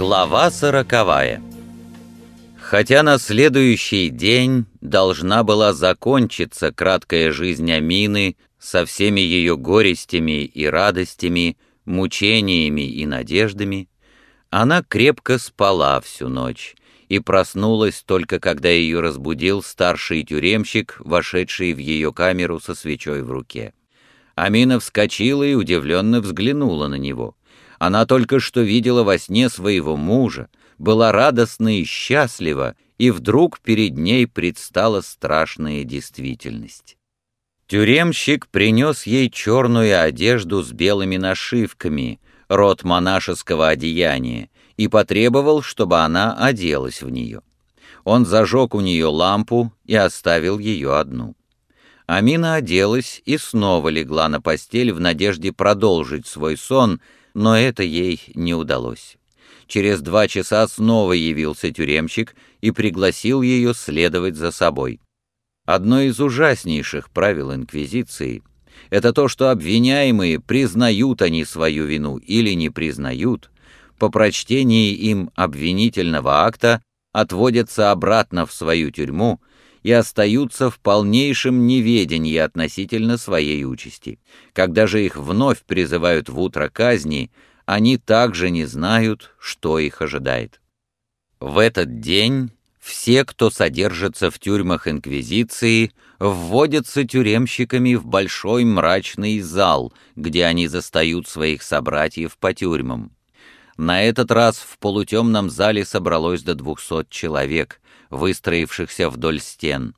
Глава сороковая. Хотя на следующий день должна была закончиться краткая жизнь Амины со всеми ее горестями и радостями, мучениями и надеждами, она крепко спала всю ночь и проснулась только когда ее разбудил старший тюремщик, вошедший в ее камеру со свечой в руке. Амина вскочила и удивленно взглянула на него. Она только что видела во сне своего мужа, была радостна и счастлива, и вдруг перед ней предстала страшная действительность. Тюремщик принес ей черную одежду с белыми нашивками, род монашеского одеяния, и потребовал, чтобы она оделась в нее. Он зажег у нее лампу и оставил ее одну. Амина оделась и снова легла на постель в надежде продолжить свой сон, но это ей не удалось. Через два часа снова явился тюремщик и пригласил ее следовать за собой. Одно из ужаснейших правил Инквизиции — это то, что обвиняемые, признают они свою вину или не признают, по прочтении им обвинительного акта отводятся обратно в свою тюрьму и остаются в полнейшем неведении относительно своей участи. Когда же их вновь призывают в утро казни, они также не знают, что их ожидает. В этот день все, кто содержится в тюрьмах Инквизиции, вводятся тюремщиками в большой мрачный зал, где они застают своих собратьев по тюрьмам. На этот раз в полутемном зале собралось до двухсот человек, выстроившихся вдоль стен.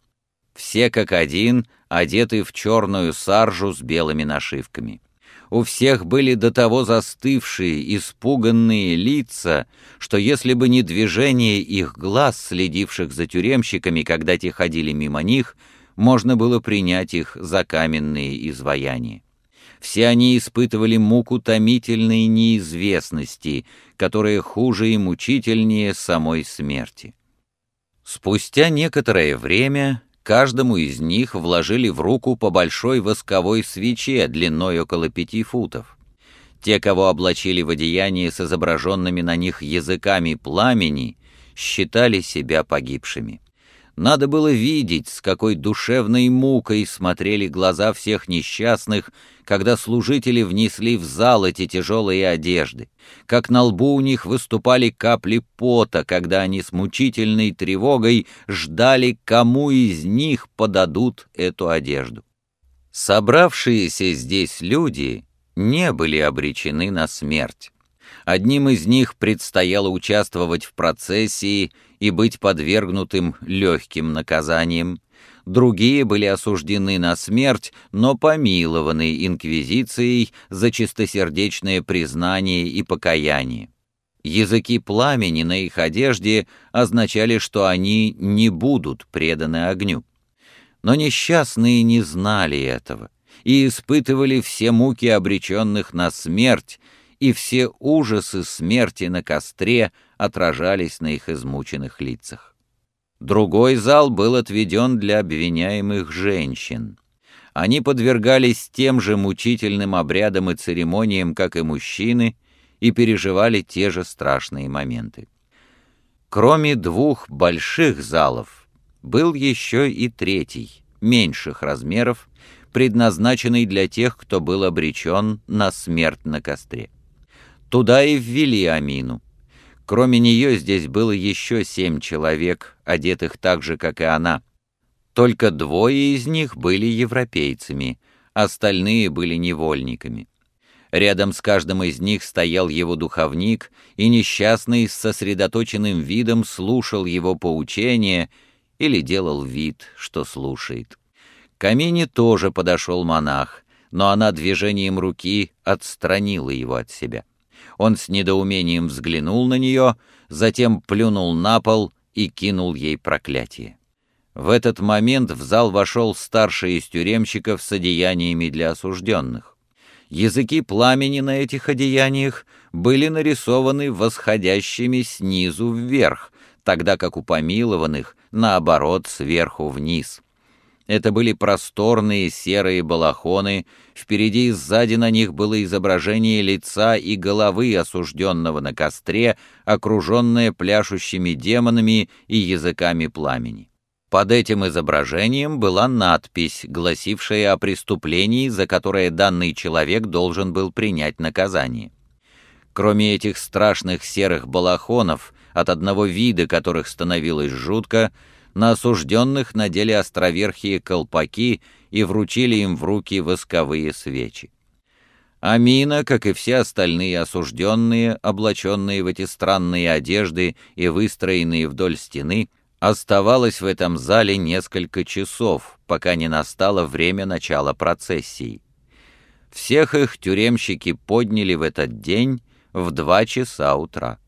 Все как один одеты в черную саржу с белыми нашивками. У всех были до того застывшие, испуганные лица, что если бы не движение их глаз, следивших за тюремщиками, когда те ходили мимо них, можно было принять их за каменные изваяния. Все они испытывали муку томительной неизвестности, которая хуже и мучительнее самой смерти. Спустя некоторое время каждому из них вложили в руку по большой восковой свече длиной около пяти футов. Те, кого облачили в одеяние с изображенными на них языками пламени, считали себя погибшими. Надо было видеть, с какой душевной мукой смотрели глаза всех несчастных, когда служители внесли в зал эти тяжелые одежды, как на лбу у них выступали капли пота, когда они с мучительной тревогой ждали, кому из них подадут эту одежду. Собравшиеся здесь люди не были обречены на смерть. Одним из них предстояло участвовать в процессии и быть подвергнутым легким наказаниям, другие были осуждены на смерть, но помилованы инквизицией за чистосердечное признание и покаяние. Языки пламени на их одежде означали, что они не будут преданы огню. Но несчастные не знали этого и испытывали все муки обреченных на смерть, и все ужасы смерти на костре отражались на их измученных лицах. Другой зал был отведен для обвиняемых женщин. Они подвергались тем же мучительным обрядам и церемониям, как и мужчины, и переживали те же страшные моменты. Кроме двух больших залов, был еще и третий, меньших размеров, предназначенный для тех, кто был обречен на смерть на костре. Туда и ввели Амину. Кроме нее здесь было еще семь человек, одетых так же, как и она. Только двое из них были европейцами, остальные были невольниками. Рядом с каждым из них стоял его духовник, и несчастный с сосредоточенным видом слушал его поучения или делал вид, что слушает. К Амине тоже подошел монах, но она движением руки отстранила его от себя. Он с недоумением взглянул на нее, затем плюнул на пол и кинул ей проклятие. В этот момент в зал вошел старший из тюремщиков с одеяниями для осужденных. Языки пламени на этих одеяниях были нарисованы восходящими снизу вверх, тогда как у помилованных, наоборот, сверху вниз. Это были просторные серые балахоны, впереди и сзади на них было изображение лица и головы осужденного на костре, окруженное пляшущими демонами и языками пламени. Под этим изображением была надпись, гласившая о преступлении, за которое данный человек должен был принять наказание. Кроме этих страшных серых балахонов, от одного вида которых становилось жутко, на осужденных надели островерхие колпаки и вручили им в руки восковые свечи. Амина, как и все остальные осужденные, облаченные в эти странные одежды и выстроенные вдоль стены, оставалась в этом зале несколько часов, пока не настало время начала процессии. Всех их тюремщики подняли в этот день в два часа утра.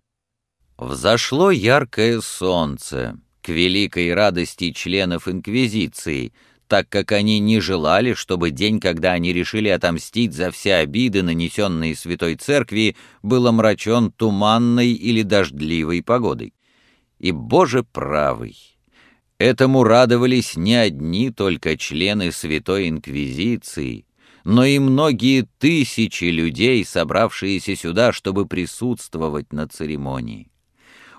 Взошло яркое солнце, к великой радости членов Инквизиции, так как они не желали, чтобы день, когда они решили отомстить за все обиды, нанесенные Святой Церкви, был омрачен туманной или дождливой погодой. И, Боже правый, этому радовались не одни только члены Святой Инквизиции, но и многие тысячи людей, собравшиеся сюда, чтобы присутствовать на церемонии.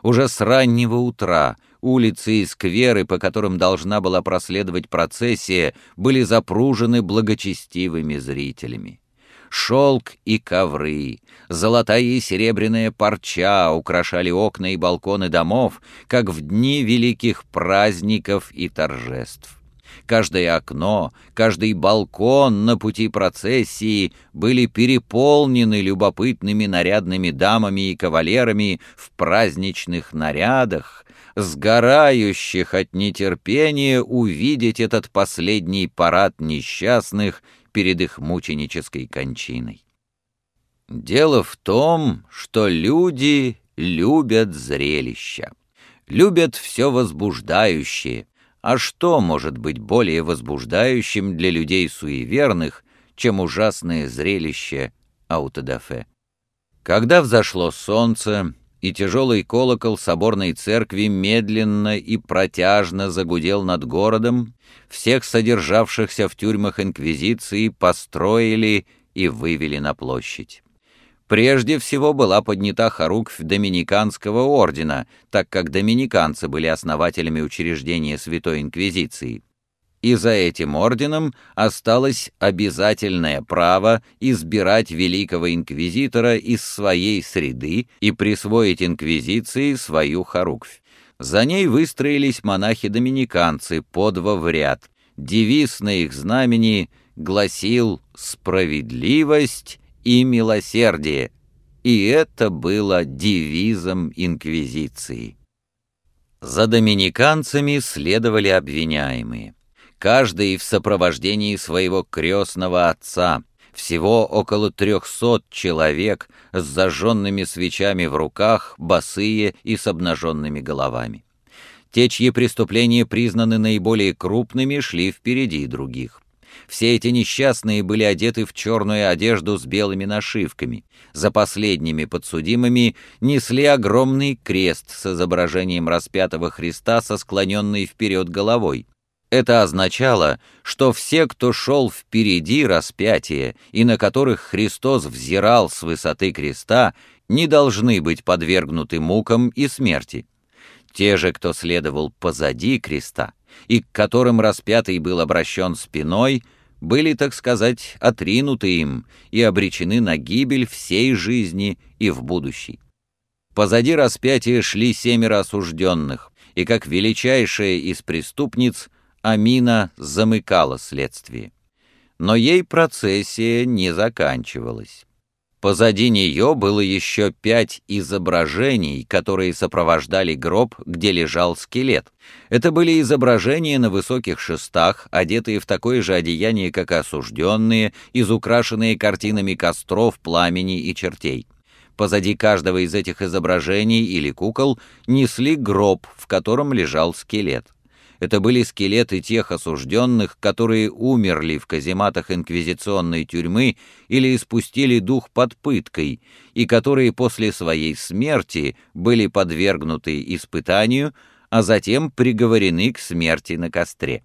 Уже с раннего утра улицы и скверы, по которым должна была проследовать процессия, были запружены благочестивыми зрителями. Шелк и ковры, золотая и серебряная парча украшали окна и балконы домов, как в дни великих праздников и торжеств. Каждое окно, каждый балкон на пути процессии были переполнены любопытными нарядными дамами и кавалерами в праздничных нарядах, сгорающих от нетерпения увидеть этот последний парад несчастных перед их мученической кончиной. Дело в том, что люди любят зрелища, любят все возбуждающее, а что может быть более возбуждающим для людей суеверных, чем ужасное зрелище аутодафе? Когда взошло солнце, и тяжелый колокол соборной церкви медленно и протяжно загудел над городом, всех содержавшихся в тюрьмах Инквизиции построили и вывели на площадь. Прежде всего была поднята хоруквь Доминиканского ордена, так как доминиканцы были основателями учреждения Святой Инквизиции. И за этим орденом осталось обязательное право избирать великого инквизитора из своей среды и присвоить инквизиции свою хоруквь. За ней выстроились монахи-доминиканцы по два в ряд. Девиз на их знамени гласил «Справедливость и милосердие, и это было девизом инквизиции. За доминиканцами следовали обвиняемые, каждый в сопровождении своего крестного отца, всего около трехсот человек с зажженными свечами в руках, босые и с обнаженными головами. Те, чьи преступления признаны наиболее крупными, шли впереди других. Все эти несчастные были одеты в черную одежду с белыми нашивками. За последними подсудимыми несли огромный крест с изображением распятого Христа со склоненной вперед головой. Это означало, что все, кто шел впереди распятия и на которых Христос взирал с высоты креста, не должны быть подвергнуты мукам и смерти. Те же, кто следовал позади креста, и к которым распятый был обращен спиной, были, так сказать, отринуты им и обречены на гибель всей жизни и в будущей. Позади распятия шли семеро осужденных, и как величайшая из преступниц Амина замыкала следствие. Но ей процессия не заканчивалась. Позади нее было еще пять изображений, которые сопровождали гроб, где лежал скелет. Это были изображения на высоких шестах, одетые в такое же одеяние, как осужденные, изукрашенные картинами костров, пламени и чертей. Позади каждого из этих изображений или кукол несли гроб, в котором лежал скелет. Это были скелеты тех осужденных, которые умерли в казематах инквизиционной тюрьмы или испустили дух под пыткой, и которые после своей смерти были подвергнуты испытанию, а затем приговорены к смерти на костре.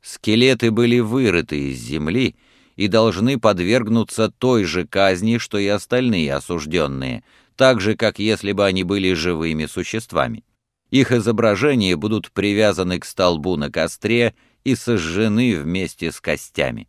Скелеты были вырыты из земли и должны подвергнуться той же казни, что и остальные осужденные, так же, как если бы они были живыми существами. Их изображения будут привязаны к столбу на костре и сожжены вместе с костями.